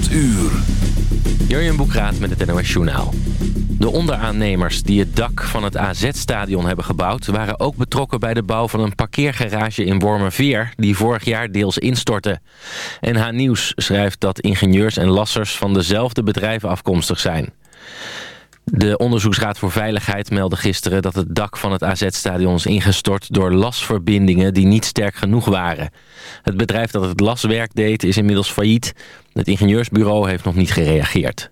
8 uur. Jurjen Boekraat met het NOS Journaal. De onderaannemers die het dak van het AZ-stadion hebben gebouwd... waren ook betrokken bij de bouw van een parkeergarage in Wormerveer... die vorig jaar deels instortte. NH Nieuws schrijft dat ingenieurs en lassers van dezelfde bedrijven afkomstig zijn. De Onderzoeksraad voor Veiligheid meldde gisteren dat het dak van het AZ-stadion is ingestort door lasverbindingen die niet sterk genoeg waren. Het bedrijf dat het laswerk deed is inmiddels failliet. Het ingenieursbureau heeft nog niet gereageerd.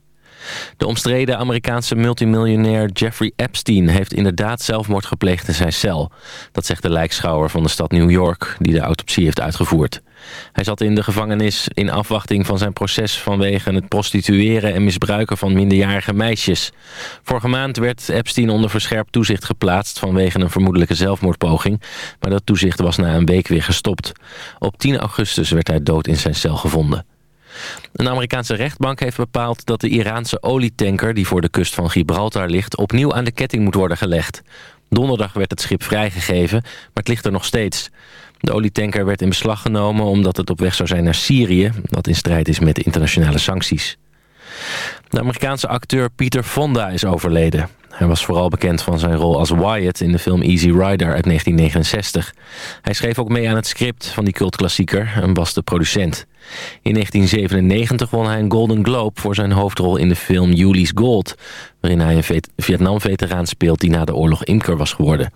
De omstreden Amerikaanse multimiljonair Jeffrey Epstein... heeft inderdaad zelfmoord gepleegd in zijn cel. Dat zegt de lijkschouwer van de stad New York... die de autopsie heeft uitgevoerd. Hij zat in de gevangenis in afwachting van zijn proces... vanwege het prostitueren en misbruiken van minderjarige meisjes. Vorige maand werd Epstein onder verscherpt toezicht geplaatst... vanwege een vermoedelijke zelfmoordpoging. Maar dat toezicht was na een week weer gestopt. Op 10 augustus werd hij dood in zijn cel gevonden. Een Amerikaanse rechtbank heeft bepaald dat de Iraanse olietanker... die voor de kust van Gibraltar ligt, opnieuw aan de ketting moet worden gelegd. Donderdag werd het schip vrijgegeven, maar het ligt er nog steeds. De olietanker werd in beslag genomen omdat het op weg zou zijn naar Syrië... dat in strijd is met de internationale sancties. De Amerikaanse acteur Peter Fonda is overleden. Hij was vooral bekend van zijn rol als Wyatt in de film Easy Rider uit 1969. Hij schreef ook mee aan het script van die cultklassieker en was de producent. In 1997 won hij een Golden Globe voor zijn hoofdrol in de film Julie's Gold... waarin hij een Vietnam-veteraan speelt die na de oorlog imker was geworden.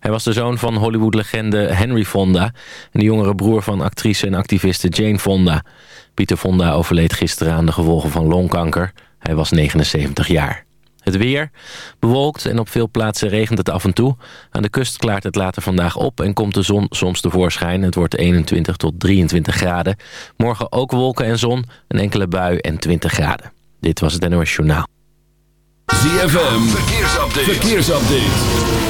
Hij was de zoon van Hollywood-legende Henry Fonda... en de jongere broer van actrice en activiste Jane Fonda. Pieter Fonda overleed gisteren aan de gevolgen van longkanker. Hij was 79 jaar. Het weer, bewolkt en op veel plaatsen regent het af en toe. Aan de kust klaart het later vandaag op en komt de zon soms tevoorschijn. Het wordt 21 tot 23 graden. Morgen ook wolken en zon, een enkele bui en 20 graden. Dit was het NOS Journaal. ZFM, verkeersupdate. verkeersupdate.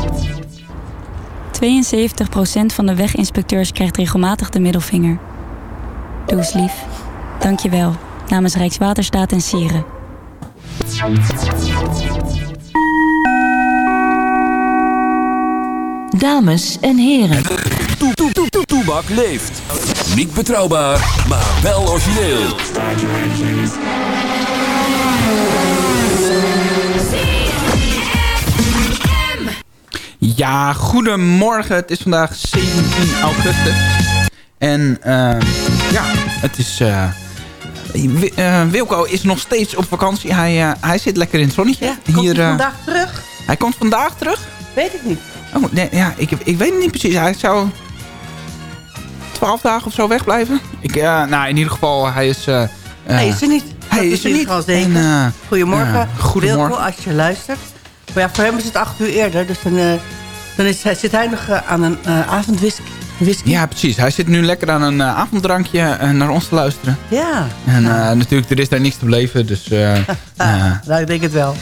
72% van de weginspecteurs krijgt regelmatig de middelvinger. Doe eens lief. Dank je wel. Namens Rijkswaterstaat en Sieren. Dames en heren. Toe, toe, toe, toe, Toebak leeft. Niet betrouwbaar, maar wel origineel. Ja, goedemorgen. Het is vandaag 17 augustus. En uh, ja, het is... Uh, uh, Wilco is nog steeds op vakantie. Hij, uh, hij zit lekker in het zonnetje. Ja, komt Hier, hij vandaag terug? Hij komt vandaag terug? Weet ik niet. Oh, nee, ja, ik, ik weet het niet precies. Hij zou 12 dagen of zo wegblijven. Ik, nou, in ieder geval, hij is... hij is er niet. Hij is er niet. En, goedemorgen, goedemorgen. Wilco, als je luistert. Maar ja, voor hem is het acht uur eerder. Dus dan, uh, dan is, zit hij nog uh, aan een uh, avondwhisky. Ja, precies. Hij zit nu lekker aan een avonddrankje naar ons te luisteren. Ja. En ja. natuurlijk, er is daar niks te beleven. Dus, nou, ik denk het wel.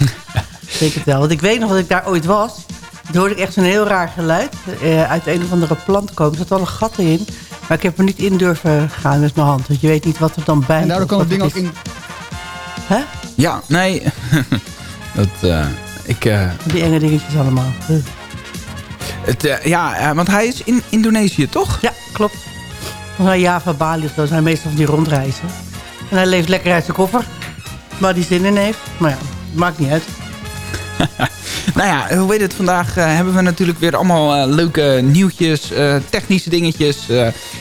ik denk het wel. Want ik weet nog dat ik daar ooit was. Dan hoorde ik echt zo'n heel raar geluid. Uh, uit een of andere plant komen. Er zat al een gat in. Maar ik heb er niet in durven gaan met mijn hand. Want je weet niet wat er dan bij En daardoor kan het ding ook in... Hè? Ja, nee. dat, uh, ik... Uh... Die enge dingetjes allemaal. Het, uh, ja, want hij is in Indonesië, toch? Ja, klopt. Van Java, Bali of zo zijn meestal van die rondreizen. En hij leeft lekker uit zijn koffer. Waar hij zin in heeft. Maar ja, maakt niet uit. nou ja, hoe weet het, vandaag uh, hebben we natuurlijk weer allemaal uh, leuke nieuwtjes, uh, technische dingetjes.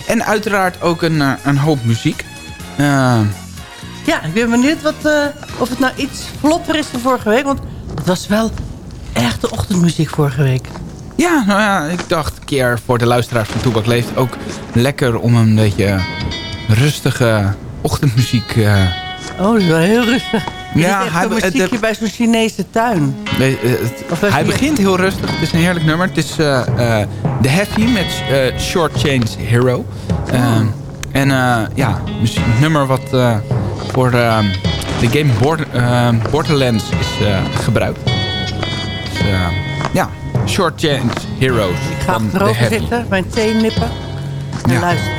en uiteraard ook een, een hoop muziek. Ja, ik ben benieuwd wat, of het nou iets vlotter is dan vorige week. Want het was wel echt de ochtendmuziek vorige week. Ja, nou ja, ik dacht een keer voor de luisteraars van Toebak Leeft ook lekker om een beetje rustige ochtendmuziek... Oh, dat is wel heel rustig. Ja, hij, een muziekje het, bij zo'n Chinese tuin. Nee, het, hij begint heel rustig. Het is een heerlijk nummer. Het is uh, uh, The Heavy met uh, Short Change Hero. Oh. En ja, dus een nummer wat voor de game Borderlands is gebruikt. Dus, ja, Short Change Heroes. Ik ga erover zitten, mijn thee nippen en luisteren.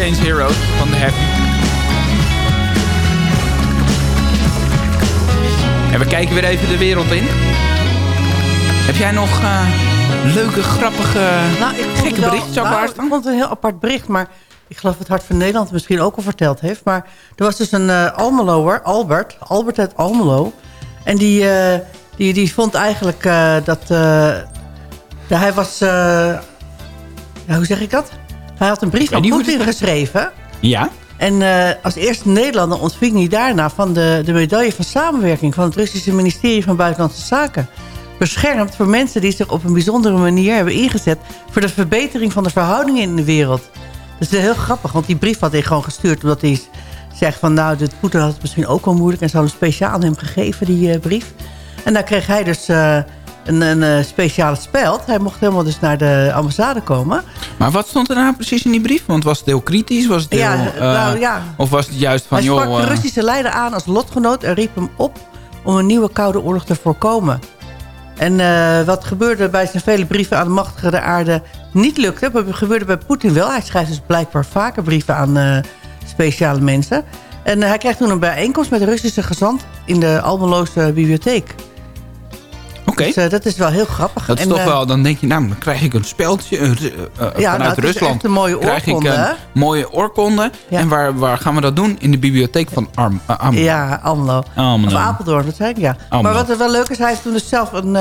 Change Heroes van de Happy. En we kijken weer even de wereld in. Heb jij nog uh, leuke, grappige, nou, ik gekke berichten? Nou, ik vond het een heel apart bericht, maar ik geloof dat Hart van Nederland misschien ook al verteld heeft. Maar er was dus een uh, Almeloer, Albert, Albert uit Almelo. En die, uh, die, die vond eigenlijk uh, dat... hij was... Hoe zeg ik dat? Hij had een brief aan Poetin geschreven. Ja. En als eerste Nederlander ontving hij daarna van de, de medaille van samenwerking... van het Russische ministerie van Buitenlandse Zaken beschermd voor mensen die zich op een bijzondere manier hebben ingezet... voor de verbetering van de verhoudingen in de wereld. Dat is heel grappig, want die brief had hij gewoon gestuurd... omdat hij zegt van nou, de Poetin had het misschien ook wel moeilijk... en ze hadden speciaal aan hem gegeven, die uh, brief. En daar kreeg hij dus... Uh, een, een uh, speciale speld. Hij mocht helemaal dus naar de ambassade komen. Maar wat stond er nou precies in die brief? Want was het heel kritisch? Was het heel, ja, nou, ja. Of was het juist van... Hij sprak de Russische leider aan als lotgenoot... en riep hem op om een nieuwe Koude Oorlog te voorkomen. En uh, wat gebeurde bij zijn vele brieven aan de machtige de aarde niet lukte... wat gebeurde bij Poetin wel. Hij schrijft dus blijkbaar vaker brieven aan uh, speciale mensen. En hij krijgt toen een bijeenkomst met de Russische gezant... in de Almeloze bibliotheek. Oké. Dus, uh, dat is wel heel grappig. Dat is en, toch wel, dan denk je, nou, dan krijg ik een speldje uh, ja, vanuit nou, Rusland. een mooie oorkonde. Krijg ik een mooie oorkonde. Ja. En waar, waar gaan we dat doen? In de bibliotheek van Arm, uh, Amelo. Ja, Amelo. Amelo. Of Apeldoorn, dat zei ik, ja. Maar wat er wel leuk is, hij heeft toen dus zelf een,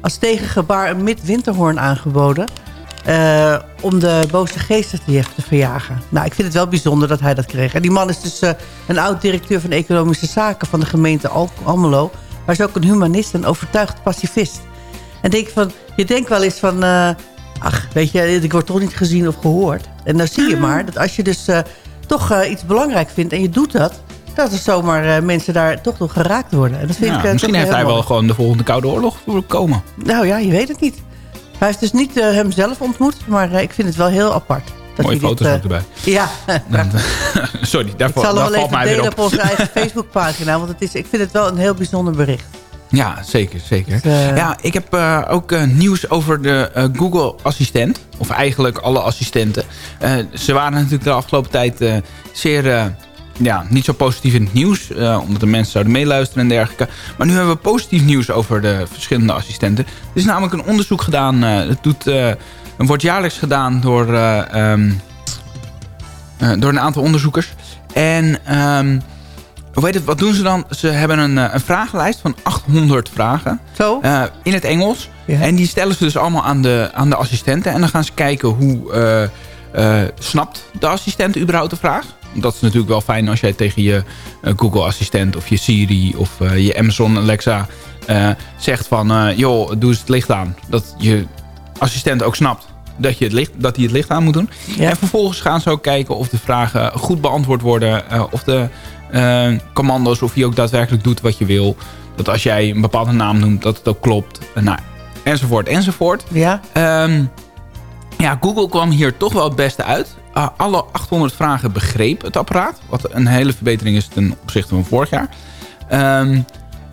als tegengebaar een midwinterhoorn aangeboden. Uh, om de boze geesten te, verjagen. Nou, ik vind het wel bijzonder dat hij dat kreeg. En die man is dus uh, een oud-directeur van economische zaken... van de gemeente Al Almelo. Maar is ook een humanist en overtuigd pacifist. En denk van, je denkt wel eens van... Uh, ach, weet je, ik word toch niet gezien of gehoord. En dan zie je ah. maar dat als je dus toch iets belangrijk vindt... en je doet dat dat er zomaar mensen daar toch nog geraakt worden. En dat vind ik, misschien heeft hij wel gewoon de volgende Koude Oorlog komen. Nou ja, je weet het niet. Hij heeft dus niet hemzelf ontmoet, maar ik vind het wel heel apart. Dat Mooie foto's dit, ook erbij. Ja. Sorry, daarvoor, ik zal hem wel even delen op onze eigen Facebookpagina. Want het is, ik vind het wel een heel bijzonder bericht. Ja, zeker. zeker. Dus, ja, ik heb uh, ook uh, nieuws over de uh, Google Assistent. Of eigenlijk alle assistenten. ze waren natuurlijk de afgelopen tijd zeer ja, niet zo positief in het nieuws. Omdat de mensen zouden meeluisteren en dergelijke. Maar nu hebben we positief nieuws over de verschillende assistenten. Er is namelijk een onderzoek gedaan. Het doet, uh, wordt jaarlijks gedaan door, um, door een aantal onderzoekers. En um, weet het, wat doen ze dan? Ze hebben een, een vragenlijst van 800 vragen. Zo? in het Engels. Ja. En die stellen ze dus allemaal aan de, aan de assistenten. En dan gaan ze kijken hoe snapt de assistent überhaupt de vraag dat is natuurlijk wel fijn als jij tegen je Google Assistent of je Siri of je Amazon Alexa zegt van... joh, doe eens het licht aan. Dat je assistent ook snapt dat, je het licht, dat hij het licht aan moet doen. Ja. En vervolgens gaan ze ook kijken of de vragen goed beantwoord worden. of de commando's, of hij ook daadwerkelijk doet wat je wil. Dat als jij een bepaalde naam noemt, dat het ook klopt. nou, enzovoort, enzovoort. Ja. Um, ja, Google kwam hier toch wel het beste uit. Uh, alle 800 vragen begreep het apparaat. Wat een hele verbetering is ten opzichte van vorig jaar. Um,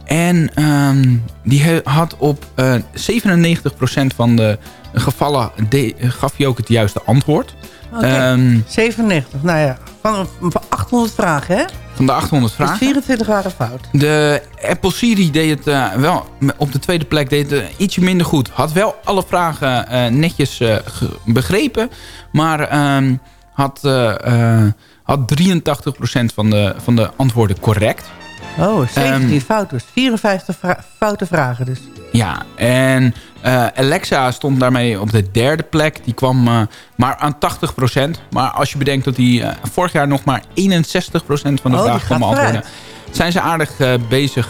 en um, die had op uh, eh, 97% van de gevallen gaf hij ook het juiste antwoord. Okay. Um, 97, nou ja, van, van 800 vragen hè? Van de 800 vragen. Dus 24 waren fout. De Apple Siri deed het uh, wel, op de tweede plek deed het uh, ietsje minder goed. Had wel alle vragen uh, netjes begrepen. Maar um, had, had 83% van de, van de antwoorden correct. Oh, 17 um, fout dus. 54 vra foute vragen dus. Ja, en uh, Alexa stond daarmee op de derde plek. Die kwam uh, maar aan 80%. Maar als je bedenkt dat die uh, vorig jaar nog maar 61% van de oh, vragen kon beantwoorden... zijn ze aardig bezig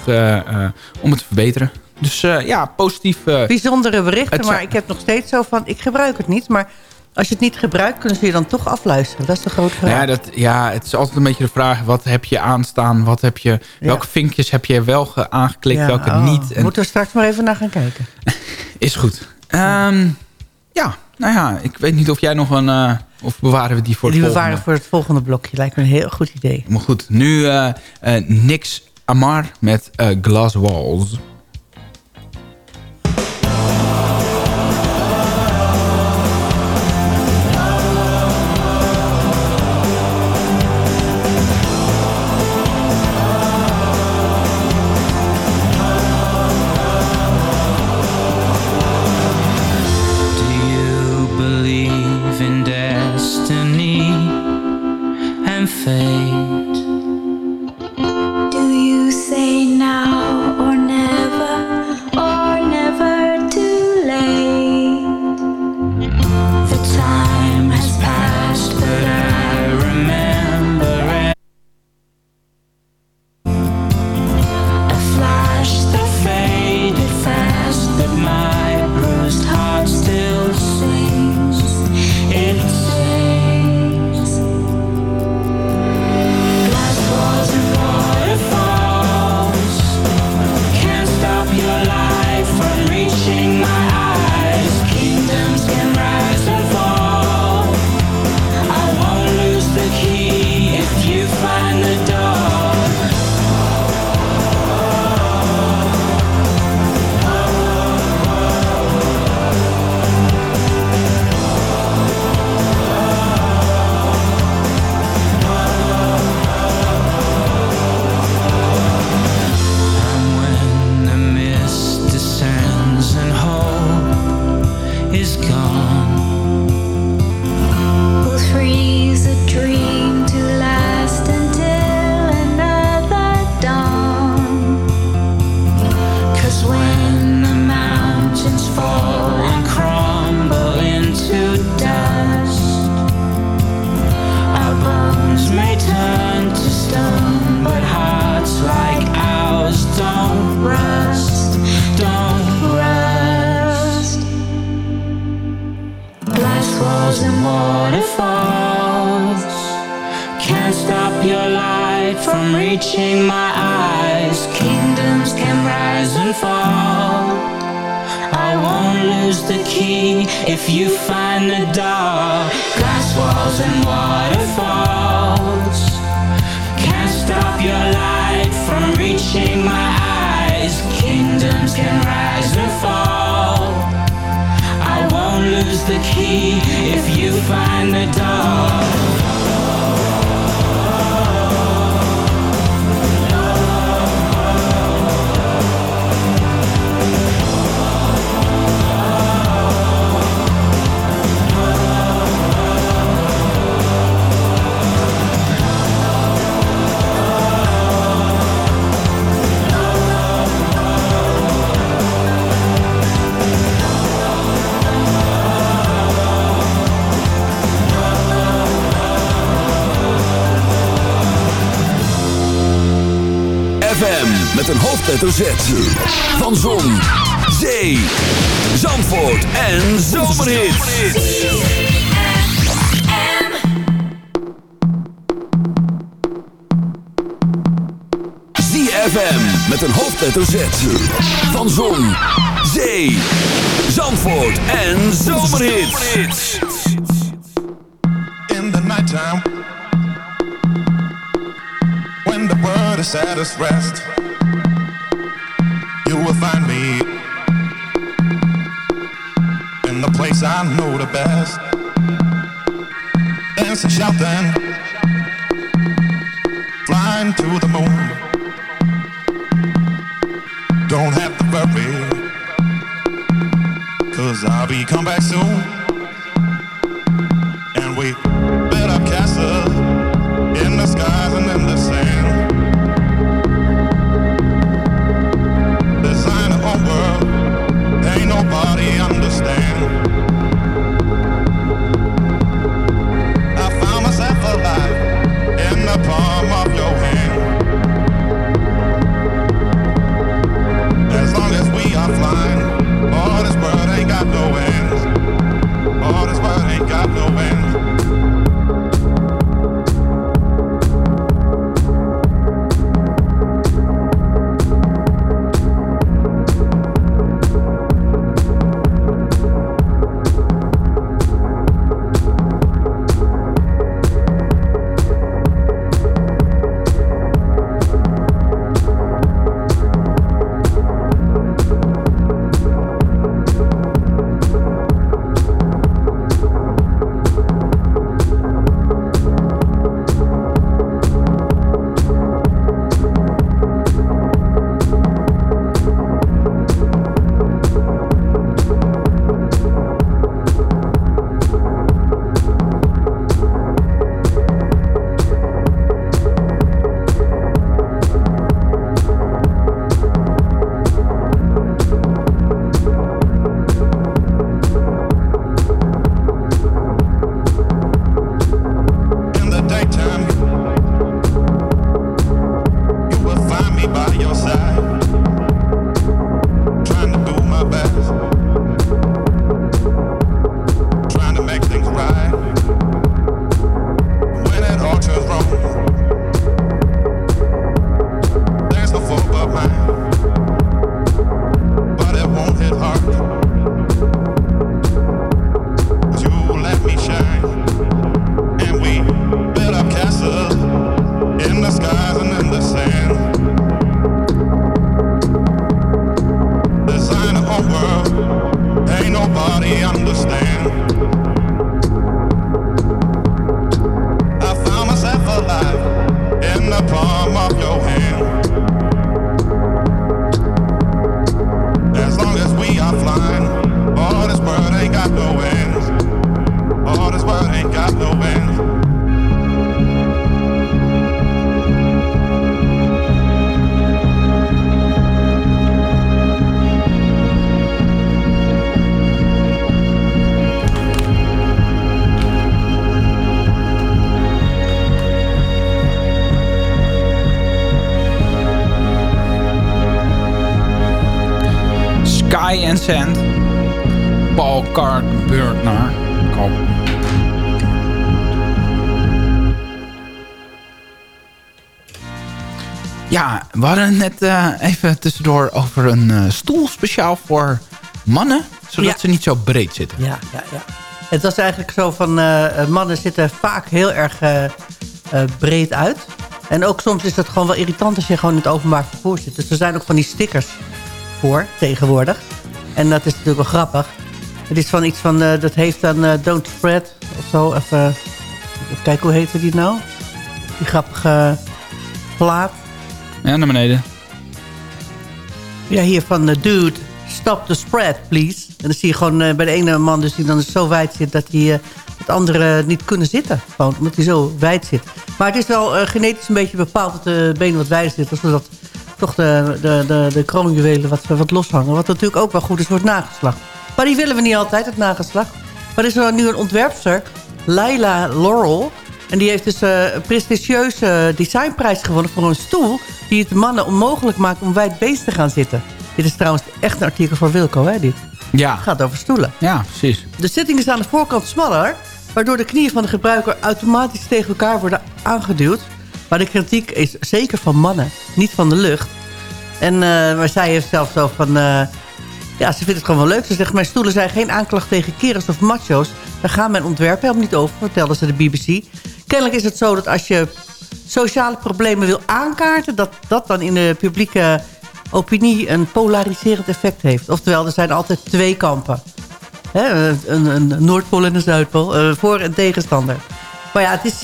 om het te verbeteren. Dus ja, positief. Bijzondere berichten, maar ik heb nog steeds zo van... ik gebruik het niet, maar als je het niet gebruikt, kunnen ze je dan toch afluisteren? Dat is de grote vraag. Ja, dat, ja, het is altijd een beetje de vraag. Wat heb je aanstaan? Wat heb je, welke vinkjes heb je wel aangeklikt? welke oh. niet? En... Moeten we straks maar even naar gaan kijken. is goed. Um, ja, nou ja, ik weet niet of jij nog een... Uh, of bewaren we die voor het die volgende? Die bewaren voor het volgende blokje. Lijkt me een heel goed idee. Maar goed, nu uh, uh, Nix Amar met Glass Walls. face een hoofdletter Z. Van Zon, Zee, Zandvoort en Zomerhits. FM met een hoofdletter Z. Van Zon, Zee, Zandvoort en zomerhit. In the nighttime, when the world is at its rest. I know the best. Dance and shout then. Sky and Sand. Paul Kartburtner. Kom. Ja, we hadden het net eh, even tussendoor over een eh, stoel speciaal voor mannen. Zodat ze niet zo breed zitten. Ja, ja, ja. Het was eigenlijk zo van eh, mannen zitten vaak heel erg breed uit. En ook soms is dat gewoon wel irritant als je gewoon in het openbaar vervoer zit. Dus er zijn ook van die stickers voor tegenwoordig. En dat is natuurlijk wel grappig. Het is van iets van... eh, dat heeft dan eh, Don't Spread of zo. Even, even kijken, hoe heette die nou? Die grappige plaat. Ja, naar beneden. Ja, hier van uh, dude, stop the spread, please. En dan zie je gewoon eh, bij de ene man dus die dan zo wijd zit... dat hij eh, het andere niet kunnen zitten. Gewoon omdat hij zo wijd zit. Maar het is wel eh, genetisch een beetje bepaald dat de benen wat wijder zitten... zodat toch de, de, de, de kroonjuwelen wat, wat loshangen. Wat natuurlijk ook wel goed is voor het nageslacht. Maar die willen we niet altijd, het nageslacht. Maar er is wel nu een ontwerpster, Laila Laurel... En die heeft dus eh, een prestigieuze designprijs gewonnen voor een stoel... die het mannen onmogelijk maakt om wijdbeest te gaan zitten. Dit is trouwens echt een artikel voor Wilco, hè, dit? Ja. Het gaat over stoelen. Ja, precies. De zitting is aan de voorkant smaller... waardoor de knieën van de gebruiker automatisch tegen elkaar worden aangeduwd. Maar de kritiek is zeker van mannen, niet van de lucht. En eh, maar zij heeft zelf zo van... eh, ja, ze vindt het gewoon wel leuk. Ze zegt, mijn stoelen zijn geen aanklacht tegen kerels of macho's. Daar gaan mijn ontwerpen helemaal niet over, vertelde ze de BBC. Kennelijk is het zo dat als je sociale problemen wil aankaarten... dat dat dan in de publieke opinie een polariserend effect heeft. Oftewel, er zijn altijd twee kampen. Een, een Noordpool en een Zuidpool. eh, voor- en tegenstander. Maar ja, het is...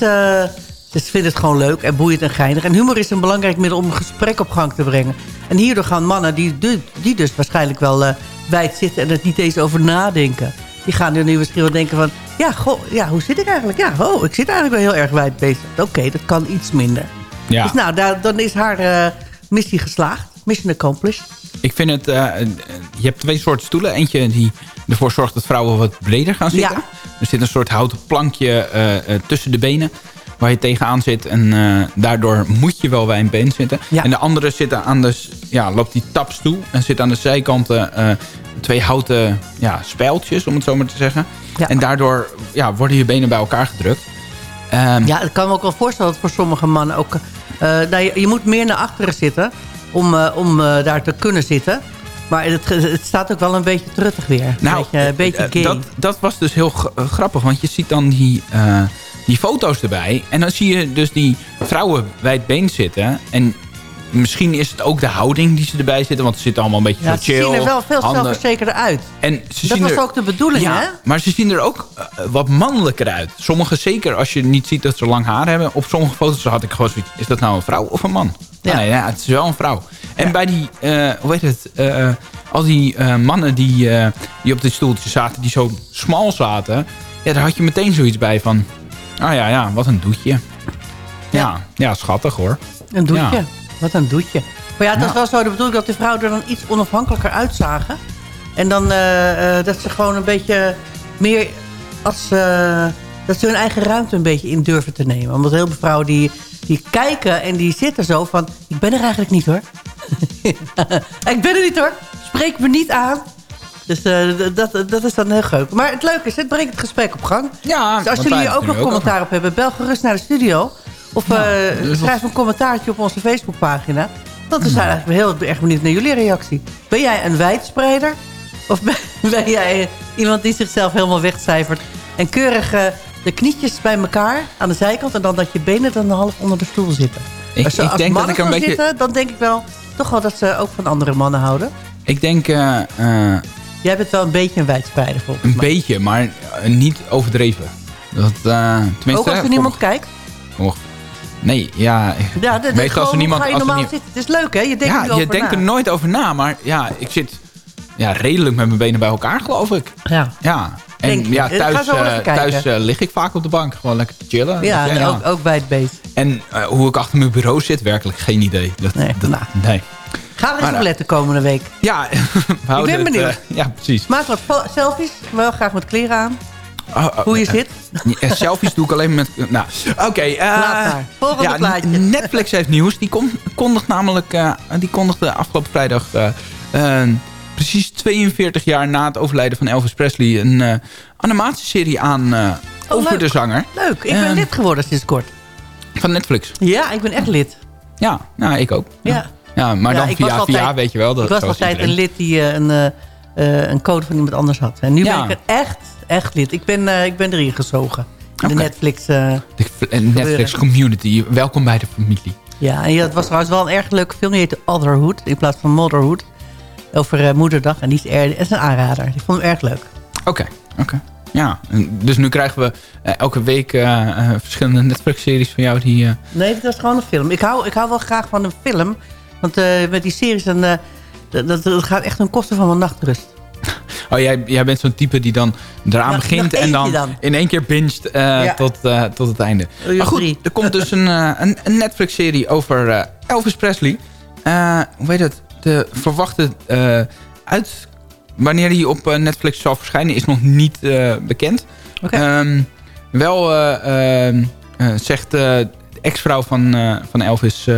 eh, ze vinden het gewoon leuk en boeiend en geinig. En humor is een belangrijk middel om een gesprek op gang te brengen. En hierdoor gaan mannen die, die dus waarschijnlijk wel eh, wijd zitten... en er niet eens over nadenken. Die gaan er nu misschien wel denken van... Ja, goh, ja, hoe zit ik eigenlijk? Ja, oh, ik zit eigenlijk wel heel erg wijd bezig. Oké, dat kan iets minder. Ja. Dus nou, daar, dan is haar eh, missie geslaagd. Mission accomplished. Ik vind het... eh, je hebt twee soorten stoelen. Eentje die ervoor zorgt dat vrouwen wat breder gaan zitten. Ja. Er zit een soort houten plankje tussen de benen. Waar je tegenaan zit. En eh, daardoor moet je wel bij een been zitten. En de andere zitten aan de... Ja, loopt die tapstoel. En zit aan de zijkanten eh, twee houten ja, spijltjes. Om het zo maar te zeggen. En daardoor ja, worden je benen bij elkaar gedrukt. Ehm, Ja, ik kan me ook wel voorstellen dat voor sommige mannen ook... eh, nou, je, je moet meer naar achteren zitten om, om daar te kunnen zitten. Maar het, het staat ook wel een beetje truttig weer. Nou, een beetje, een beetje gay. dat, dat was dus heel grappig. Want je ziet dan die, die foto's erbij. En dan zie je dus die vrouwen bij het been zitten. En misschien is het ook de houding die ze erbij zitten. Want ze zitten allemaal een beetje ja, zo ze chill. zien er wel veel handen- zelfverzekerder uit. En ze dat zien was er, ook de bedoeling, ja, hè? Maar ze zien er ook eh, wat mannelijker uit. Sommige zeker als je niet ziet dat ze lang haar hebben. Op sommige foto's had ik gewoon zoiets. Is dat nou een vrouw of een man? Ja. Nee, ja, het is wel een vrouw. En bij die, eh, hoe heet het? eh, al die mannen die, die op dit stoeltje zaten. Die zo smal zaten. Ja, daar had je meteen zoiets bij van... Ah ja, ja, wat een doetje. Ja, ja, schattig hoor. Een doetje. Ja. Wat een doetje. Maar ja, het was wel zo de bedoeling dat de vrouwen er dan iets onafhankelijker uitzagen. En dan eh, eh, dat ze gewoon een beetje meer als... eh, dat ze hun eigen ruimte een beetje in durven te nemen. Omdat heel veel vrouwen die, die kijken en die zitten zo van... Ik ben er eigenlijk niet hoor. ik ben er niet hoor. Spreek me niet aan. Dus eh, dat, dat is dan heel leuk. Maar het leuke is, het brengt het gesprek op gang. Ja, dus als jullie hier ook nog commentaar op hebben... bel gerust naar de studio. Of eh, dus schrijf een commentaartje op onze Facebookpagina. Want we zijn eigenlijk heel erg benieuwd naar jullie reactie. Ben jij een wijdspreider? Of ben, ben jij iemand die zichzelf helemaal wegcijfert... en keurig eh, de knietjes bij elkaar aan de zijkant... en dan dat je benen dan half onder de stoel zitten? Ik- als ik als denk dat ik een beetje- zitten, dan denk ik wel... toch wel dat ze ook van andere mannen houden. Ik denk Jij bent wel een beetje een wijdspreider volgens een mij. beetje, maar eh, niet overdreven. Dat, eh, tenminste, Ook als er voor- niemand kijkt? Och, nee, ja. Ja, de, meestal als er niemand... ga je als er normaal nie- zitten. Het is leuk, hè? Je denkt ja, er je denkt er nooit over na, maar ja, ik zit ja, redelijk met mijn benen bij elkaar, geloof ik. Ja. Ja. En Denk ja, Eh, thuis, eh, kijken. thuis eh, lig ik vaak op de bank, gewoon lekker te chillen. Ja, Ook, ook bij het beest. En eh, hoe ik achter mijn bureau zit, werkelijk geen idee. Dat, Nee, dat- nou. nee. Ga er eens op letten komende week. Ja, we houden ben het, benieuwd. eh, ja, precies. Maak wat selfies. Wel graag met kleren aan. Oh, oh, Hoe je eh, zit. eh, selfies doe ik alleen met... Nou, oké. maar. Volgende ja, plaatje. Netflix heeft nieuws. Die kon, kondigt namelijk... die kondigde afgelopen vrijdag... precies 42 jaar na het overlijden van Elvis Presley... een animatieserie aan over Oh, leuk. de zanger. Leuk. Ik ben lid geworden sinds kort. Van Netflix. Ja, ik ben echt lid. Ja, nou, ik ook. Ja. Ja, maar Ja, dan ik was via, altijd- via, weet je wel. Dat, ik was altijd een lid die eh, een, eh, eh, een code van iemand anders had. En nu Ja. ben ik er echt, echt lid. Ik ben, ik ben erin gezogen. In de. Netflix... De Netflix community. Welkom bij de familie. ja, en ja, het was trouwens wel een erg leuke film. Die heette Otherhood in plaats van Motherhood. Over moederdag. En die is, er, is een aanrader. Ik vond hem erg leuk. Oké, oké. Ja, dus nu krijgen we elke week verschillende Netflix-series van jou die... Nee, het was gewoon een film. Ik hou, ik hou wel graag van een film. Want eh, met die series, dan, eh, dat, dat, gaat echt ten koste van mijn nachtrust. Oh, jij, jij bent zo'n type die dan eraan begint nog en dan, dan. in één keer binget eh, Ja. tot, tot het einde. Uur Maar goed, drie. er komt dus een, een, een Netflix-serie over Elvis Presley. Hoe heet het? De verwachte uit... Wanneer hij op Netflix zal verschijnen is nog niet bekend. Ehm, wel eh, ehm, eh, zegt de ex-vrouw van, van Elvis...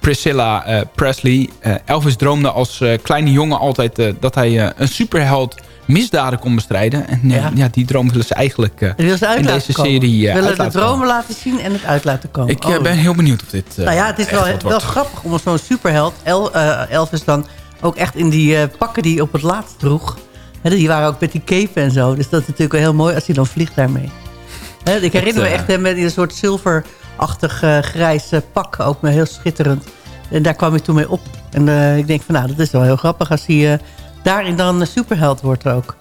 Priscilla eh, Presley. Eh, Elvis droomde als eh, kleine jongen altijd dat hij een superheld misdaden kon bestrijden. En Ja. ja. die droom willen ze eigenlijk wil ze in deze komen. serie eh, willen de dromen komen. laten zien en het uit laten komen. Ik Oh. ben heel benieuwd of dit Nou ja, het is wel, wel grappig om zo'n superheld, El, Elvis dan, ook echt in die pakken die hij op het laatst droeg. Die waren ook met die cape en zo. Dus dat is natuurlijk wel heel mooi als hij dan vliegt daarmee. Hè, ik herinner me echt hem met een soort zilverachtig eh, grijs eh, pak. Ook maar heel schitterend. En daar kwam hij toen mee op. En eh, ik denk van nou, dat is wel heel grappig als hij daarin dan superheld wordt ook.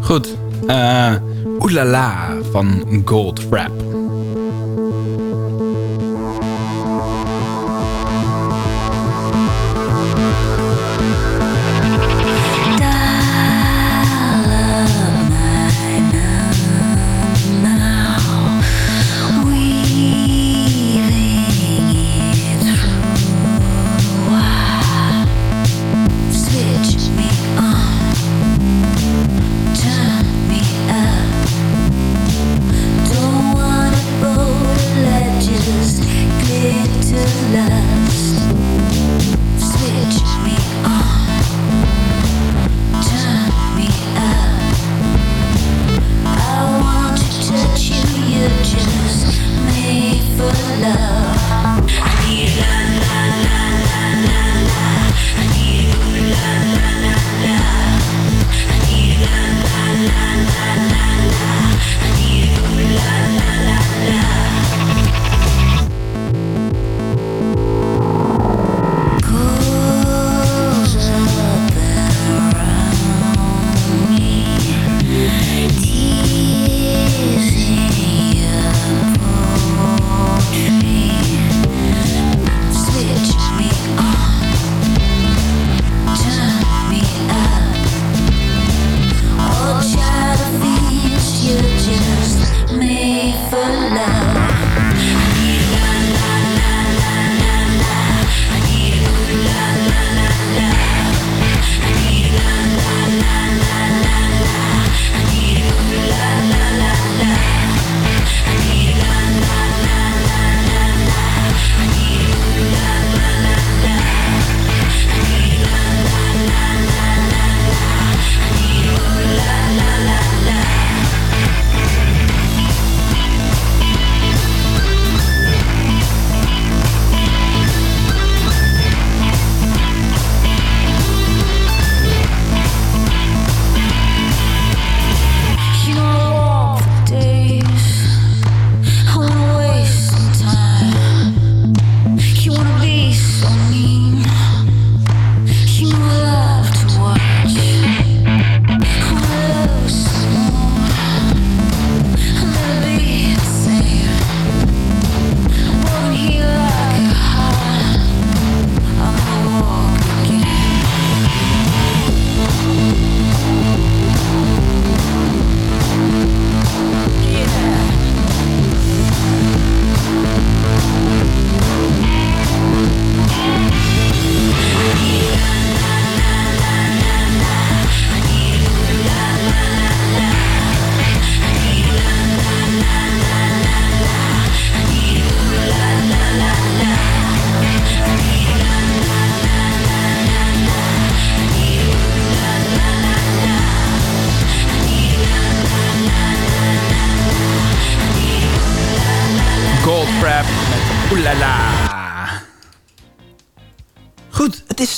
Goed. Eh Oelala van Gold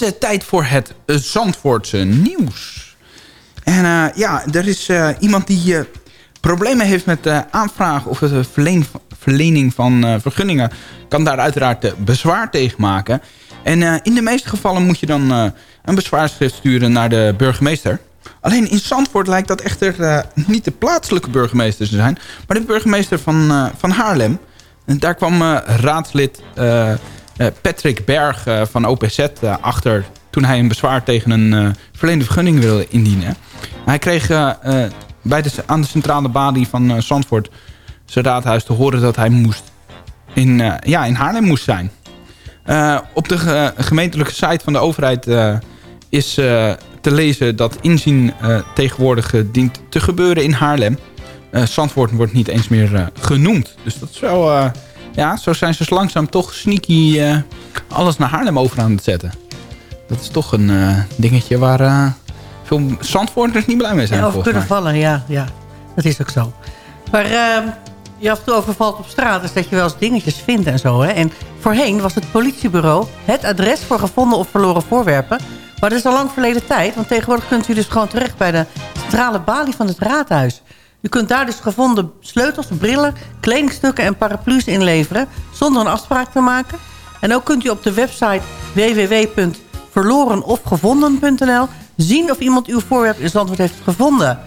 is tijd voor het Zandvoortse nieuws. En ja, er is iemand die problemen heeft met de aanvraag of verleen, verlening van vergunningen... kan daar uiteraard bezwaar tegen maken. En in de meeste gevallen moet je dan een bezwaarschrift sturen naar de burgemeester... Alleen in Zandvoort lijkt dat echter niet de plaatselijke burgemeester te zijn... maar de burgemeester van, van Haarlem. En daar kwam uh, raadslid Patrick Berg van OPZ achter... toen hij een bezwaar tegen een verleende vergunning wilde indienen. Hij kreeg bij de, aan de centrale balie van Zandvoort... zijn raadhuis te horen dat hij moest in, ja, in Haarlem moest zijn. op de gemeentelijke site van de overheid is te lezen dat inzien tegenwoordig dient te gebeuren in Haarlem. Uh, Zandvoort wordt niet eens meer genoemd. Dus dat zo, ja, zo zijn ze langzaam toch sneaky alles naar Haarlem over aan het zetten. Dat is toch een dingetje waar veel Zandvoorters niet blij mee zijn. Ja, over kunnen vallen, ja, ja. Dat is ook zo. Maar ehm, je af en toe overvalt op straat... is dat je wel eens dingetjes vindt en zo. Hè? En voorheen was het politiebureau het adres voor gevonden of verloren voorwerpen... Maar dat is al lang verleden tijd. Want tegenwoordig kunt u dus gewoon terecht bij de centrale balie van het raadhuis. U kunt daar dus gevonden sleutels, brillen, kledingstukken en paraplu's inleveren... zonder een afspraak te maken. En ook kunt u op de website www.verlorenofgevonden.nl zien of iemand uw voorwerp in Zandvoort heeft gevonden.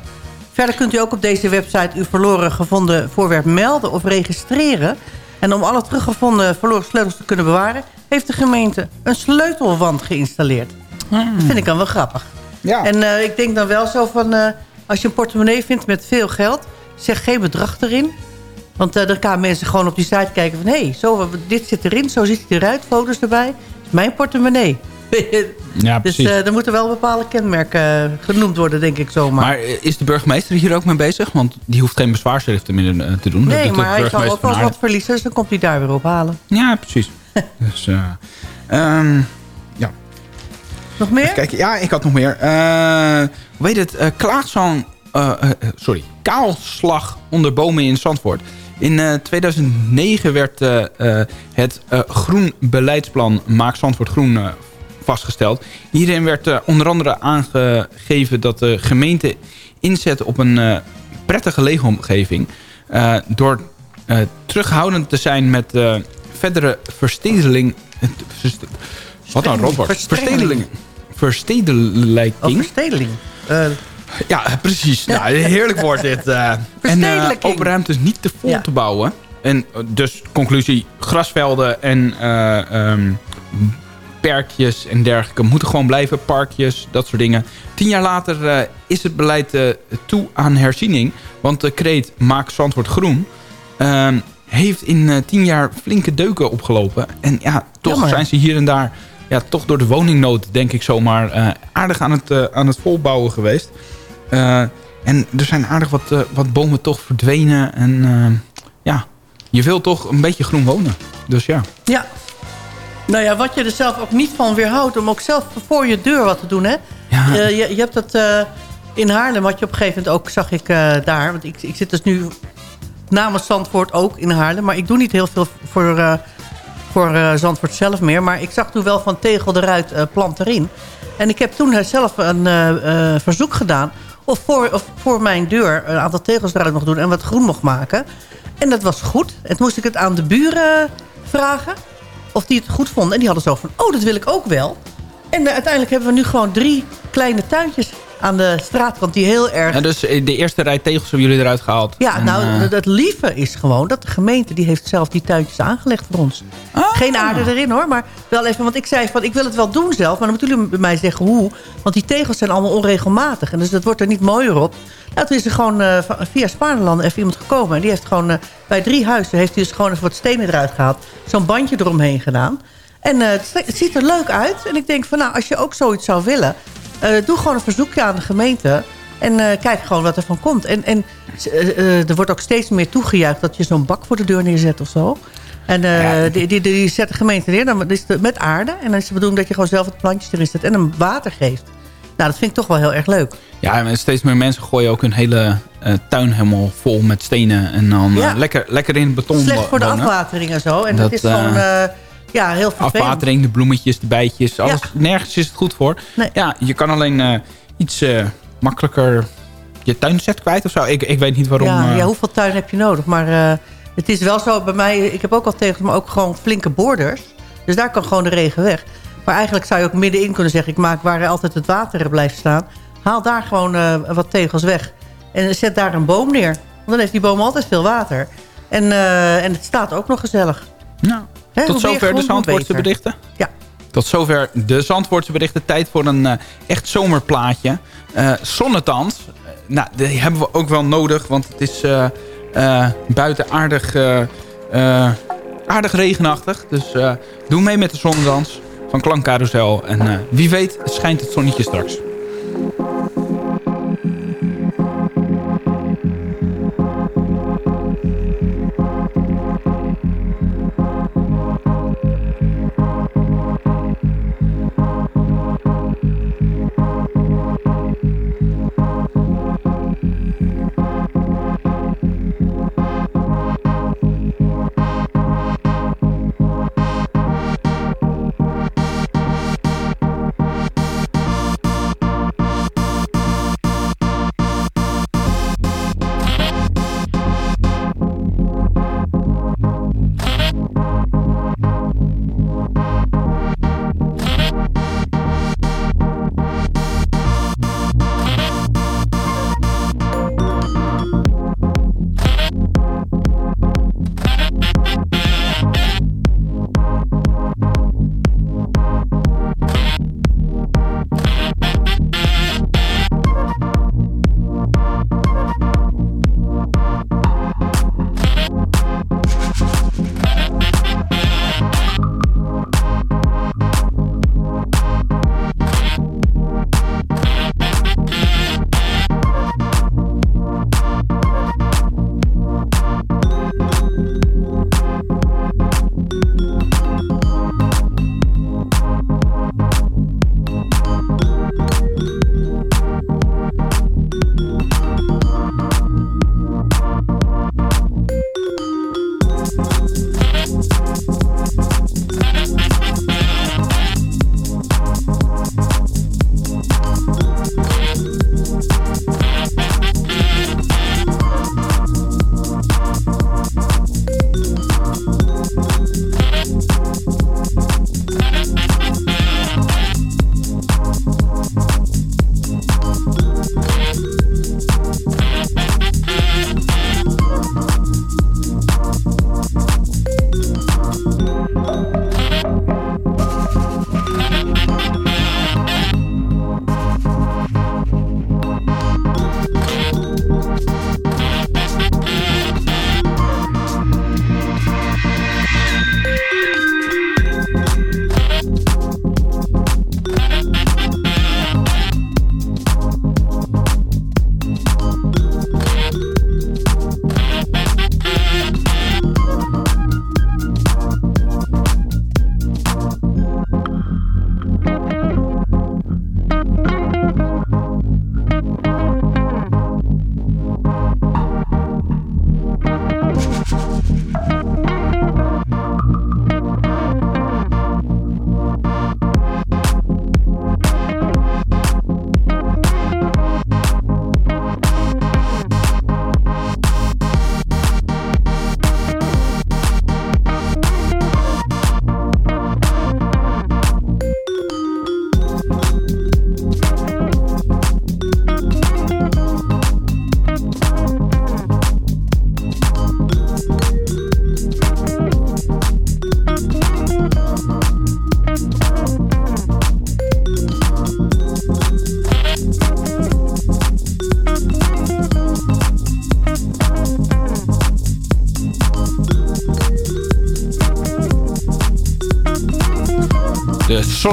Verder kunt u ook op deze website uw verloren gevonden voorwerp melden of registreren. En om alle teruggevonden verloren sleutels te kunnen bewaren... heeft de gemeente een sleutelwand geïnstalleerd. Dat vind ik dan wel grappig. Ja. En uh, ik denk dan wel zo van... Uh, als je een portemonnee vindt met veel geld... zeg geen bedrag erin. Want uh, dan gaan mensen gewoon op die site kijken van... hé, hey, zo, dit zit erin, zo ziet hij eruit, foto's erbij. Dat is mijn portemonnee. ja, dus uh, er moeten wel bepaalde kenmerken genoemd worden, denk ik zomaar. Maar is de burgemeester hier ook mee bezig? Want die hoeft geen bezwaarschriften meer te doen. Nee, maar hij zal ook wel wat verliezen, dus dan komt hij daar weer ophalen. Ja, precies. dus, um, nog meer? Kijk, ja, ik had nog meer. Uh, hoe heet het? Uh, klaagzang... Uh, sorry. Kaalslag onder bomen in Zandvoort. In 2009 werd het groen beleidsplan Maak Zandvoort Groen vastgesteld. Hierin werd onder andere aangegeven dat de gemeente inzet op een prettige leefomgeving. door terughoudend te zijn met verdere verstedeling... Wat een robot. Verstedeling. Verstedelijking. Oh, verstedeling. Uh, ja, precies. Nou, heerlijk woord dit. Uh, en uh, open ruimtes niet te vol te bouwen. En dus conclusie, grasvelden en um, perkjes en dergelijke moeten gewoon blijven. Parkjes, dat soort dingen. Tien jaar later is het beleid toe aan herziening. Want de kreet Maak Zandvoort Groen... Ehm, heeft in tien jaar flinke deuken opgelopen. En ja, toch zijn ze hier en daar ja, toch door de woningnood, denk ik zomaar, uh, aardig aan het, uh, aan het volbouwen geweest. Uh, en er zijn aardig wat, wat bomen toch verdwenen. En ja, je wilt toch een beetje groen wonen. Dus ja. Ja. Nou ja, wat je er zelf ook niet van weerhoudt... om ook zelf voor je deur wat te doen, hè? Ja. je, je hebt dat in Haarlem, wat je op een gegeven moment ook zag ik daar. Want ik, ik zit dus nu namens Zandvoort ook in Haarlem. Maar ik doe niet heel veel voor voor uh, Zandvoort zelf meer. Maar ik zag toen wel van tegel eruit, uh, plant erin. En ik heb toen zelf een verzoek gedaan... Of voor, of voor mijn deur een aantal tegels eruit mocht doen... en wat groen mocht maken. En dat was goed. En moest ik het aan de buren vragen... of die het goed vonden. En die hadden zo van, oh, dat wil ik ook wel. En uiteindelijk hebben we nu gewoon drie kleine tuintjes aan de straatkant die heel erg... En dus de eerste rij tegels hebben jullie eruit gehaald? Ja, nou, uh... het lieve is gewoon dat de gemeente... die heeft zelf die tuintjes aangelegd voor ons. Ah. Geen aarde erin hoor, maar wel even... want ik zei van, ik wil het wel doen zelf... maar dan moeten jullie bij mij zeggen hoe. Want die tegels zijn allemaal onregelmatig. En dus dat wordt er niet mooier op. Nou, toen is er gewoon uh, via Spaarlanden even iemand gekomen. En die heeft gewoon uh, bij drie huizen... heeft hij dus gewoon even wat stenen eruit gehaald. Zo'n bandje eromheen gedaan. En het ziet er leuk uit. En ik denk van, nou, als je ook zoiets zou willen... Uh, doe gewoon een verzoekje aan de gemeente. En uh, kijk gewoon wat er van komt. En, en uh, er wordt ook steeds meer toegejuicht dat je zo'n bak voor de deur neerzet of zo. En ja. die, die, die zet de gemeente neer dan is het met aarde. En dan is de bedoeling dat je gewoon zelf het plantjes erin zet en hem water geeft. Nou, dat vind ik toch wel heel erg leuk. Ja, en steeds meer mensen gooien ook hun hele tuin helemaal vol met stenen. En dan lekker, lekker in het beton Slecht voor de afwatering en zo. En dat, is gewoon Ja, heel vervelend. Afwatering, de bloemetjes, de bijtjes. Alles, Ja. Nergens is het goed voor. Nee. Ja, je kan alleen eh, iets eh, makkelijker je tuinzet kwijt of zo. Ik, ik weet niet waarom. ja, eh, ja, hoeveel tuin heb je nodig? Maar het is wel zo bij mij... Ik heb ook al tegen maar ook gewoon flinke borders. Dus daar kan gewoon de regen weg. Maar eigenlijk zou je ook middenin kunnen zeggen... ik maak waar altijd het water blijft staan. Haal daar gewoon wat tegels weg. En zet daar een boom neer. Want dan heeft die boom altijd veel water. En, en het staat ook nog gezellig. Nou, Tot zover de Zandvoortse berichten. Ja. Tot zover de Zandvoortse berichten. Tijd voor een eh, echt zomerplaatje. Eh zonnetand. Eh, nou, die hebben we ook wel nodig. Want het is buiten aardig, aardig regenachtig. Dus doe mee met de zonnedans van Klankcarousel. En wie weet schijnt het zonnetje straks.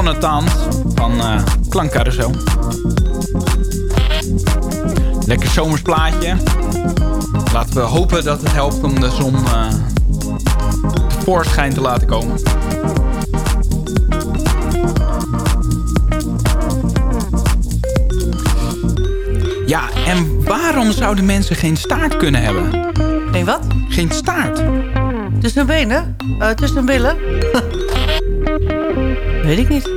De Zonnetand van eh Klankcarousel. Lekker zomers plaatje. Laten we hopen dat het helpt om de zon eh tevoorschijn te laten komen. Ja, en waarom zouden mensen geen staart kunnen hebben? Nee, wat? Geen staart. Tussen benen? Eh, tussen hun billen? Weet ik niet.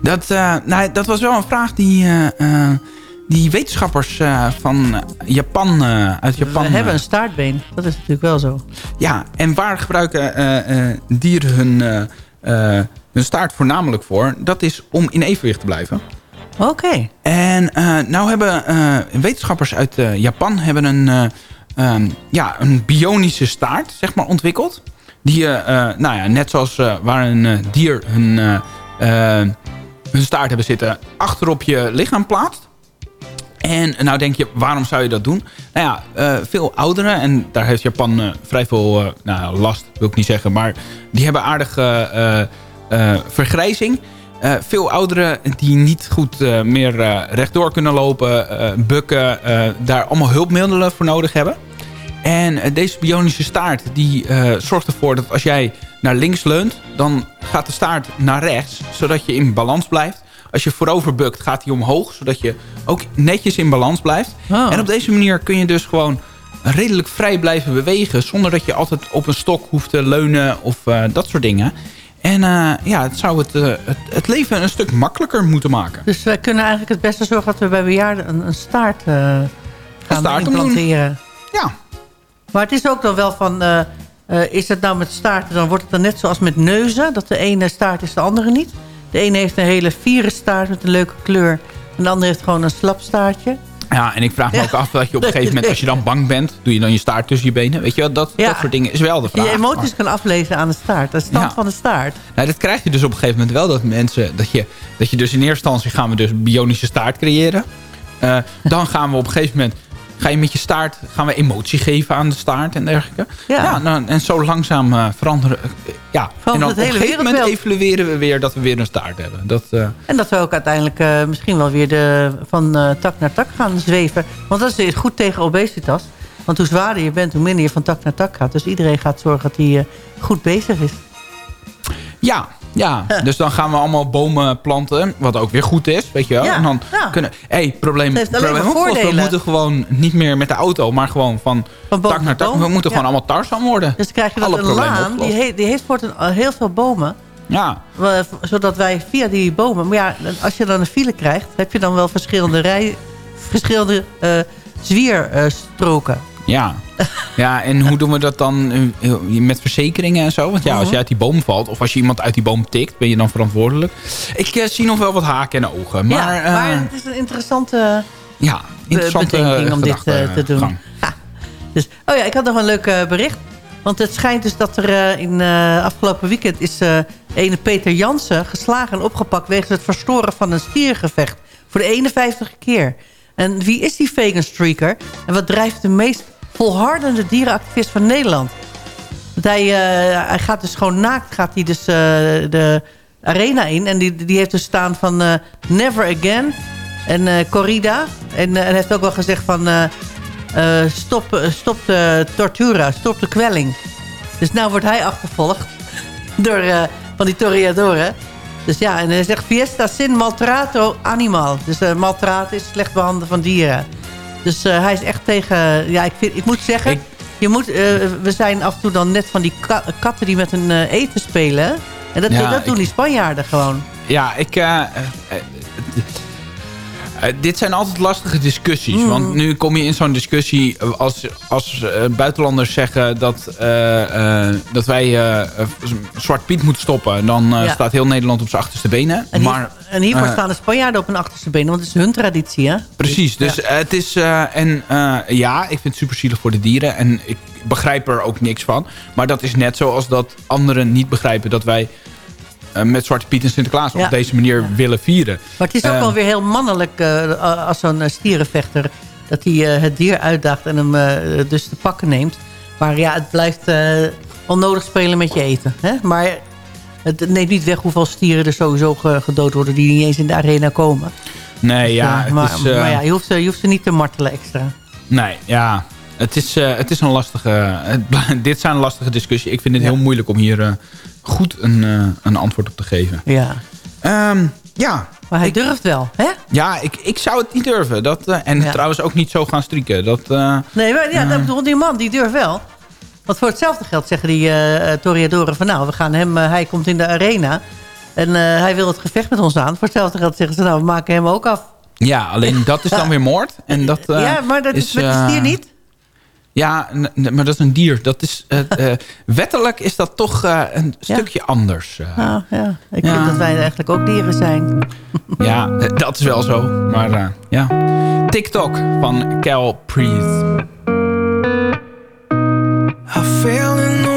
Dat, nou, dat was wel een vraag die, eh, eh, die wetenschappers van Japan, uit Japan... We hebben een staartbeen. Dat is natuurlijk wel zo. Ja, en waar gebruiken dieren hun, hun staart voornamelijk voor? Dat is om in evenwicht te blijven. Oké. En nou hebben wetenschappers uit Japan hebben een, eh, ehm, ja, een bionische staart zeg maar, ontwikkeld. Die je, eh, nou ja, net zoals eh, waar een eh, dier hun, eh, eh, hun staart hebben zitten, achterop je lichaam plaatst. En nou denk je, waarom zou je dat doen? Nou ja, eh, veel ouderen, en daar heeft Japan eh, vrij veel eh, nou, last, wil ik niet zeggen. Maar die hebben aardige eh, eh, vergrijzing. Eh, veel ouderen die niet goed eh, meer eh, rechtdoor kunnen lopen, eh, bukken, eh, daar allemaal hulpmiddelen voor nodig hebben. En eh, deze bionische staart die eh, zorgt ervoor dat als jij naar links leunt, dan gaat de staart naar rechts, zodat je in balans blijft. Als je voorover bukt, gaat hij omhoog, zodat je ook netjes in balans blijft. Oh. En op deze manier kun je dus gewoon redelijk vrij blijven bewegen... zonder dat je altijd op een stok hoeft te leunen of eh, dat soort dingen. En ja, het zou het, het, het leven een stuk makkelijker moeten maken. Dus wij kunnen eigenlijk het beste zorgen dat we bij bejaarden een, een staart eh, gaan staart doen. implanteren. Ja. Maar het is ook dan wel van... eh, eh, is het nou met staarten, dan wordt het dan net zoals met neuzen. Dat de ene staart is de andere niet. De ene heeft een hele vieren staart met een leuke kleur. En de andere heeft gewoon een slap staartje. Ja, en ik vraag me Ja. ook af dat je op een gegeven moment, als je dan bang bent... doe je dan je staart tussen je benen. Weet je wel, dat, Ja. dat soort dingen is wel de vraag. Je emoties kan aflezen aan de staart. De stand Ja. van de staart. Nou, dat krijg je dus op een gegeven moment wel. Dat mensen, dat je, dat je dus in eerste instantie gaan we dus bionische staart creëren. Eh, dan gaan we op een gegeven moment, ga je met je staart, gaan we emotie geven aan de staart en dergelijke. Ja. nou, en zo langzaam eh, veranderen. eh, ja, en dan op een gegeven moment evalueren we weer dat we weer een staart hebben. Dat, eh, En dat we ook uiteindelijk misschien wel weer de, van tak naar tak gaan zweven. Want dat is goed tegen obesitas. Want hoe zwaarder je bent, hoe minder je van tak naar tak gaat. Dus iedereen gaat zorgen dat hij goed bezig is. ja, ja. dus dan gaan we allemaal bomen planten, wat ook weer goed is, weet je wel. Ja, En dan ja. kunnen, hey, probleem, probleem opgelost. We voordelen. moeten gewoon niet meer met de auto, maar gewoon van, Van tak naar tak. We moeten Ja. gewoon allemaal Tarzan worden. Dus dan krijg je dat Alle een laan, die, opgelost. he- die heeft voortaan al heel veel bomen. Ja, Zodat wij via die bomen... Maar ja, als je dan een file krijgt... heb je dan wel verschillende, rij, verschillende eh, zwierstroken. Ja. ja, en hoe doen we dat dan eh, met verzekeringen en zo? Want ja, als je uit die boom valt of als je iemand uit die boom tikt, ben je dan verantwoordelijk? Ik eh, zie nog wel wat haken en ogen. Maar, ja, eh, maar het is een interessante ja, interessante bedenking om dit gedachte- te doen. gang. Dus, oh ja, ik had nog een leuk bericht. Want het schijnt dus dat er in eh, afgelopen weekend is ene Peter Jansen geslagen en opgepakt wegens het verstoren van een stiergevecht. Voor de 51 keer. En wie is die vegan streaker? En wat drijft de meest volhardende dierenactivist van Nederland? Want hij, eh, hij gaat dus gewoon naakt gaat hij dus, eh, de arena in. En die, die heeft dus staan van eh, Never Again. En Corrida. En heeft ook wel gezegd van... stop, stop de tortura, stop de kwelling. Dus nou wordt hij achtervolgd door van die toreadoren. Dus ja, en hij zegt fiesta sin maltrato animal. Dus maltraat is slecht behandelen van dieren. Dus eh, hij is echt tegen... Ja, ik, vind, ik moet zeggen... Ik- je moet, eh, we zijn af en toe dan net van die ka- katten die met hun eh, eten spelen. En dat, Ja, dat doen ik- die Spanjaarden gewoon. Ja, ik... eh, dit zijn altijd lastige discussies. Mm. Want nu kom je in zo'n discussie... als, als eh, buitenlanders zeggen dat, eh, dat wij Zwart Piet moeten stoppen... dan Ja. staat heel Nederland op zijn achterste benen. En, hier, maar, en hiervoor staan de Spanjaarden op hun achterste benen. Want het is hun traditie, hè? Precies, dus Ja. het is... en ja, ik vind het super zielig voor de dieren. En ik begrijp er ook niks van. Maar dat is net zoals dat anderen niet begrijpen... dat wij met Zwarte Piet en Sinterklaas Ja. op deze manier willen vieren. Maar het is ook Eh, wel weer heel mannelijk eh, als zo'n eh, stierenvechter... dat hij eh, het dier uitdaagt en hem eh, dus te pakken neemt. Maar ja, het blijft eh, onnodig spelen met je eten. Hè? Maar het neemt niet weg hoeveel stieren er sowieso ge- gedood worden... die niet eens in de arena komen. Nee, ja, Dus, eh, het maar, is... eh, maar ja, je hoeft, ze, je hoeft ze niet te martelen extra. Nee, ja. Het is, eh, het is een lastige... het bl- dit zijn een lastige discussie. Ik vind het Ja. heel moeilijk om hier eh, goed een, eh, een antwoord op te geven. Ja. Ehm, ja, Maar hij durft wel, hè? ja ik, ik zou het niet durven. Dat, eh, en Ja. trouwens ook niet zo gaan strieken. Dat, eh, Nee, maar ja, Eh. dat bedoel, die man die durft wel. Want voor hetzelfde geld zeggen die Toriadoren van... nou, we gaan hem, hij komt in de arena... en hij wil het gevecht met ons aan. Voor hetzelfde geld zeggen ze... nou, we maken hem ook af. Ja, alleen dat is dan weer moord. En dat, ja, maar dat is, is met het dier niet. Ja, maar dat is een dier. Dat is, uh, wettelijk is dat toch uh, een ja. stukje anders. Nou, ja. Ik ja. vind dat wij eigenlijk ook dieren zijn. Ja, dat is wel zo. Maar ja. TikTok van Cal Priest. I fell in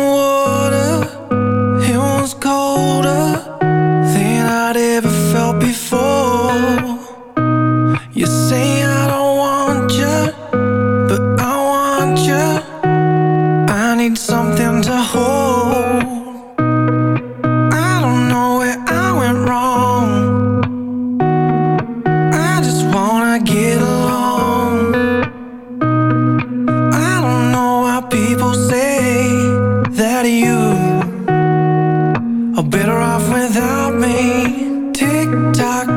me.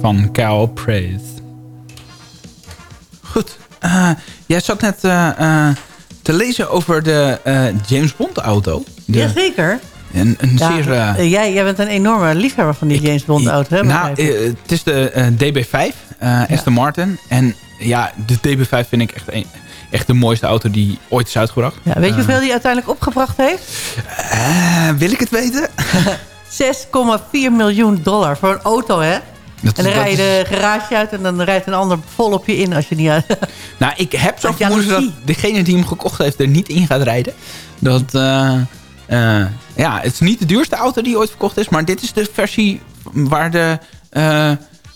Van Cal Praise. Goed, uh, jij zat net uh, uh, te lezen over de uh, James Bond auto. De, Jazeker. Een, een Ja, zeer... uh, eh, jij, jij bent een enorme liefhebber van die James Bond auto, hè? nou, eh, het is de eh, DB5, eh Aston Martin. En ja, de DB5 vind ik echt, een, echt de mooiste auto die ooit is uitgebracht. ja, weet je Eh, hoeveel die uiteindelijk opgebracht heeft? eh, wil ik het weten? 6,4 miljoen dollar voor een auto, hè? Dat, En dan rij je de garage uit en dan rijdt een ander vol op je in als je niet uit... Nou, ik heb zo Uit vermoeden dat degene die hem gekocht heeft er niet in gaat rijden. Dat, eh, eh, ja, het is niet de duurste auto die ooit verkocht is. Maar dit is de versie waar de, eh,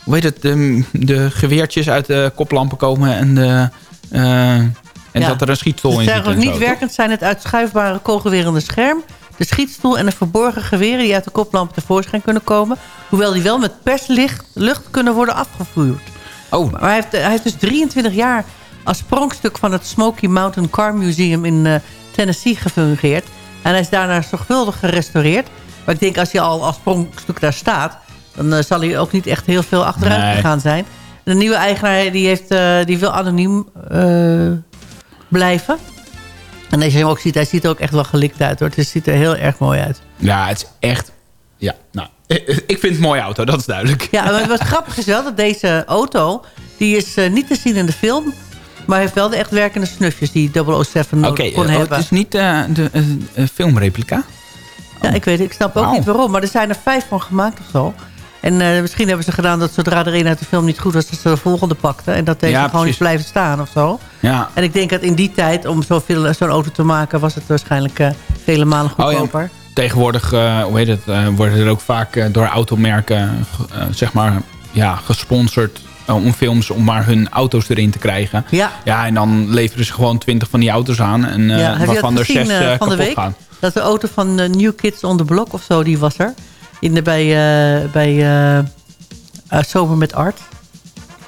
hoe heet het, de, de geweertjes uit de koplampen komen. En, de, en Ja. dat er een schietstoel Ze in zit. ook en niet werkend zijn het uitschuifbare kogelwerende scherm... de schietstoel en de verborgen geweren die uit de koplampen tevoorschijn kunnen komen... hoewel die wel met perslicht lucht kunnen worden afgevuurd. Oh, Maar hij heeft, hij heeft dus 23 jaar als spronkstuk van het Smoky Mountain Car Museum in eh, Tennessee gefungeerd. En hij is daarna zorgvuldig gerestaureerd. Maar ik denk als hij al als spronkstuk daar staat... dan eh, zal hij ook niet echt heel veel achteruit Nee. gegaan zijn. De nieuwe eigenaar die heeft, eh, die wil anoniem blijven. En als je hem ook ziet, hij ziet er ook echt wel gelikt uit. Hoor. Het ziet er heel erg mooi uit. ja, het is echt... Ja, nou, ik vind het een mooie auto, dat is duidelijk. Ja, maar wat grappig is wel dat deze auto... die is eh, niet te zien in de film... maar heeft wel de echt werkende snufjes die 007 Oké, nodig kon eh, oh, hebben. het is niet eh, de filmreplica? Ja, ik weet het. Ik snap ook niet waarom. Maar er zijn er vijf van gemaakt of zo. En eh, misschien hebben ze gedaan dat zodra er een uit de film niet goed was... dat ze de volgende pakten. En dat deze Ja, gewoon is blijven staan of zo. Ja. En ik denk dat in die tijd, om zoveel- zo'n auto te maken... was het waarschijnlijk eh, vele malen Oh, ja. goedkoper. Tegenwoordig eh, hoe heet het, eh, worden er ook vaak eh, door automerken eh, zeg maar, ja, gesponsord eh, om films om maar hun auto's erin te krijgen. Ja. Ja, en dan leveren ze gewoon twintig van die auto's aan. En, eh, Ja, waarvan er zes eh, eh, van de week? gaan. Dat de auto van eh, New Kids on the Block of zo, die was er. In de, bij eh, bij eh, eh, Zomer met Art.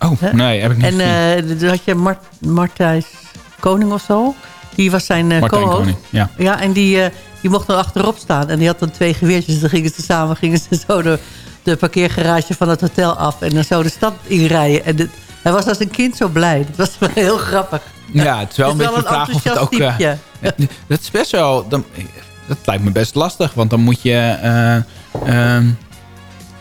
Oh, nee, heb ik niet En eh, dan had je Mart, Martijs Koning of zo. Die was zijn eh co-host. Koning, ja. Ja, en die, eh, die mocht er achterop staan. En die had dan twee geweertjes. Dan gingen ze samen gingen ze zo de, de parkeergarage van het hotel af. En dan zo de stad inrijden. En hij was als een kind zo blij. Dat was wel heel grappig. Ja, het is wel een Het beetje de vraag of het ook... eh, dat is best wel... Dan, dat lijkt me best lastig, want dan moet je... eh, ehm,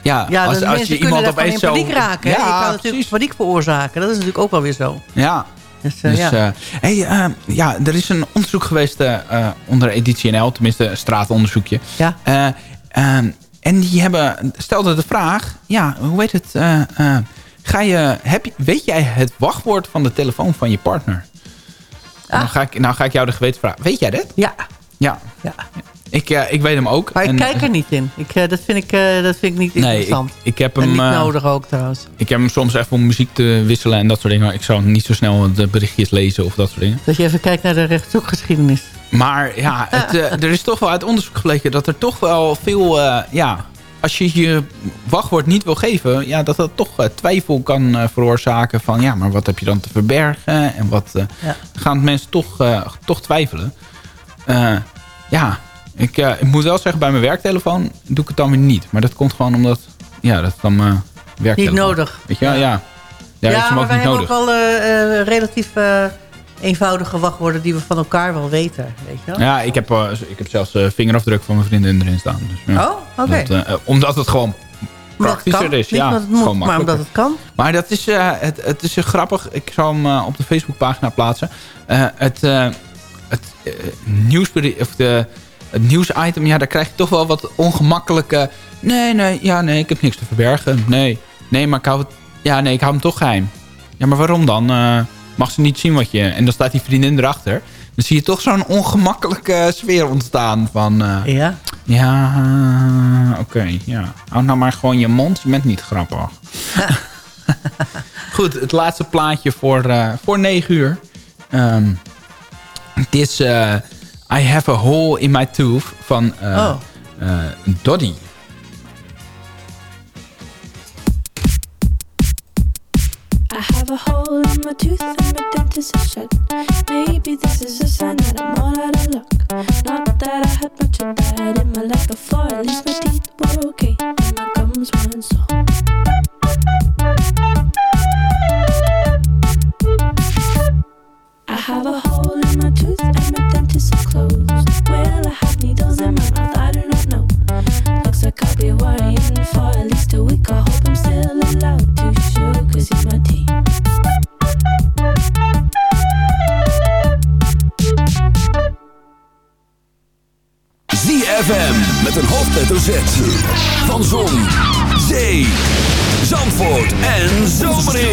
ja, Ja, als, als je iemand opeens zo... paniek raken. Ja, je kan natuurlijk paniek veroorzaken. Dat is natuurlijk ook wel weer zo. Ja. Dus, eh, Dus, ja. eh, hey, eh, ja, er is een onderzoek geweest eh, onder Editie NL, tenminste een straatonderzoekje. Ja. Eh, ehm, en die hebben, stelde de vraag, ja, hoe weet het, ga je, heb je, weet jij het wachtwoord van de telefoon van je partner? Ah. Nou, ga ik, nou ga ik jou de geweten vragen. Weet jij dat? Ja. Ja. ja. Ik, eh, ik weet hem ook. Maar ik En- kijk er niet in. Ik, eh, dat, vind ik, eh, dat vind ik niet Nee, ik, interessant. ik heb en hem... niet eh, nodig ook trouwens. Ik heb hem soms even om muziek te wisselen en dat soort dingen. Ik zou niet zo snel de berichtjes lezen of dat soort dingen. Dat je even kijkt naar de rechtszoekgeschiedenis. Maar ja, het, eh, er is toch wel uit onderzoek gebleken dat er toch wel veel... eh, ja, als je je wachtwoord niet wil geven... Ja, dat dat toch eh, twijfel kan eh, veroorzaken van... Ja, maar wat heb je dan te verbergen? En wat eh, Ja. gaan mensen toch, eh, toch twijfelen? Eh, ja, ik, eh, ik moet wel zeggen, bij mijn werktelefoon doe ik het dan weer niet. Maar dat komt gewoon omdat... Ja, dat is dan mijn werktelefoon. Niet nodig. Weet je wel, ja. Ja, Ja, hem maar wij hebben nodig. ook wel eh, eh, relatief eenvoudige wachtwoorden... die we van elkaar wel weten. Weet je wel? Ja, ik heb, ik heb zelfs vingerafdruk van mijn vriendin erin staan. Dus, ja. Oh, oké. Dat, omdat het gewoon praktischer kan. is. Ja, omdat het moet, gewoon maar omdat het kan. Maar dat is, het, het is grappig. Ik zal hem op de Facebookpagina plaatsen. Het het nieuwsbericht, of de, het nieuwsitem, ja, daar krijg je toch wel wat ongemakkelijke... Nee, nee, ja, nee, ik heb niks te verbergen. Nee, nee, maar ik hou het... Ja, nee, ik hou hem toch geheim. Ja, maar waarom dan? Eh, mag ze niet zien wat je... En dan staat die vriendin erachter. Dan zie je toch zo'n ongemakkelijke sfeer ontstaan van... eh, Ja. ja, oké. ja. Hou nou maar gewoon je mond. Je bent niet grappig. Goed, het laatste plaatje voor, eh, voor 9 uur. Ehm, Het is eh, I Have a Hole in My Tooth van eh Oh. eh, Doddy. I have a hole in my tooth and my dentist is shut. Maybe this is a sign that I'm all out of luck. Not that I had much of that in my life before. At least my teeth were okay and my gums weren't sore. Have a hole in my tooth and my dentist is closed. Will I have needles in my mouth? I do not know. Looks like I'll be worrying for at least a week. I hope I'm still allowed to show, cause he's my tea. ZFM met een hoofdletter Z. Van Zon, Zee, Zandvoort en Zomerhits.